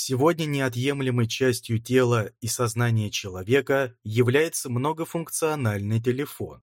Сегодня неотъемлемой частью тела и сознания человека является многофункциональный телефон.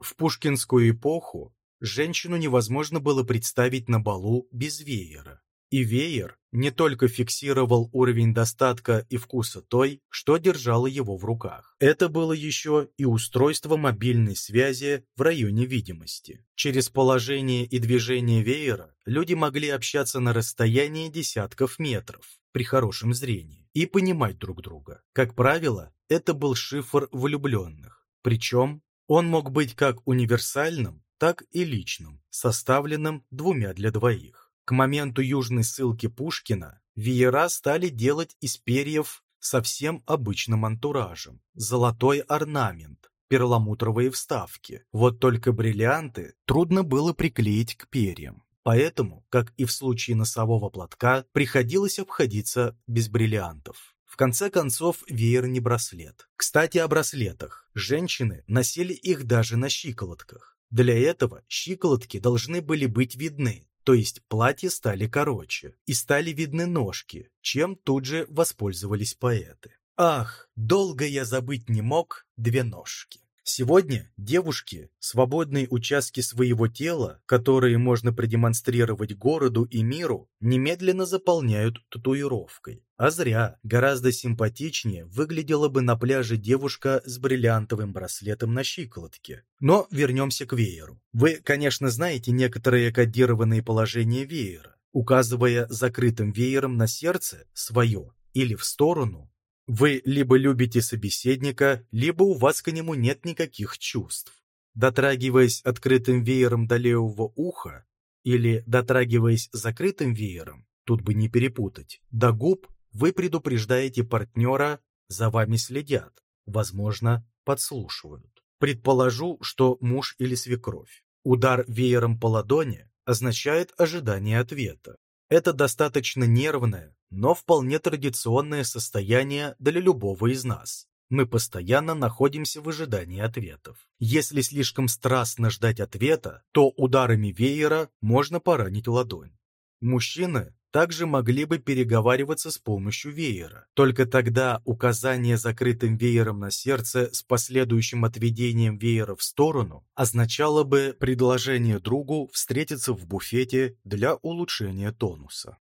В пушкинскую эпоху женщину невозможно было представить на балу без веера. И веер не только фиксировал уровень достатка и вкуса той, что держала его в руках. Это было еще и устройство мобильной связи в районе видимости. Через положение и движение веера люди могли общаться на расстоянии десятков метров при хорошем зрении и понимать друг друга. Как правило, это был шифр влюбленных. Причем он мог быть как универсальным, так и личным, составленным двумя для двоих. К моменту южной ссылки Пушкина веера стали делать из перьев совсем обычным антуражем. Золотой орнамент, перламутровые вставки. Вот только бриллианты трудно было приклеить к перьям. Поэтому, как и в случае носового платка, приходилось обходиться без бриллиантов. В конце концов, веер не браслет. Кстати, о браслетах. Женщины носили их даже на щиколотках. Для этого щиколотки должны были быть видны, то есть платья стали короче, и стали видны ножки, чем тут же воспользовались поэты. Ах, долго я забыть не мог две ножки. Сегодня девушки свободные участки своего тела, которые можно продемонстрировать городу и миру, немедленно заполняют татуировкой. А зря, гораздо симпатичнее выглядела бы на пляже девушка с бриллиантовым браслетом на щиколотке. Но вернемся к вееру. Вы, конечно, знаете некоторые кодированные положения веера, указывая закрытым веером на сердце свое или в сторону вы либо любите собеседника, либо у вас к нему нет никаких чувств. Дотрагиваясь открытым веером до левого уха или дотрагиваясь закрытым веером, тут бы не перепутать, до губ вы предупреждаете партнера, за вами следят, возможно, подслушивают. Предположу, что муж или свекровь. Удар веером по ладони означает ожидание ответа. Это достаточно нервное, но вполне традиционное состояние для любого из нас. Мы постоянно находимся в ожидании ответов. Если слишком страстно ждать ответа, то ударами веера можно поранить ладонь. Мужчины также могли бы переговариваться с помощью веера. Только тогда указание закрытым веером на сердце с последующим отведением веера в сторону означало бы предложение другу встретиться в буфете для улучшения тонуса.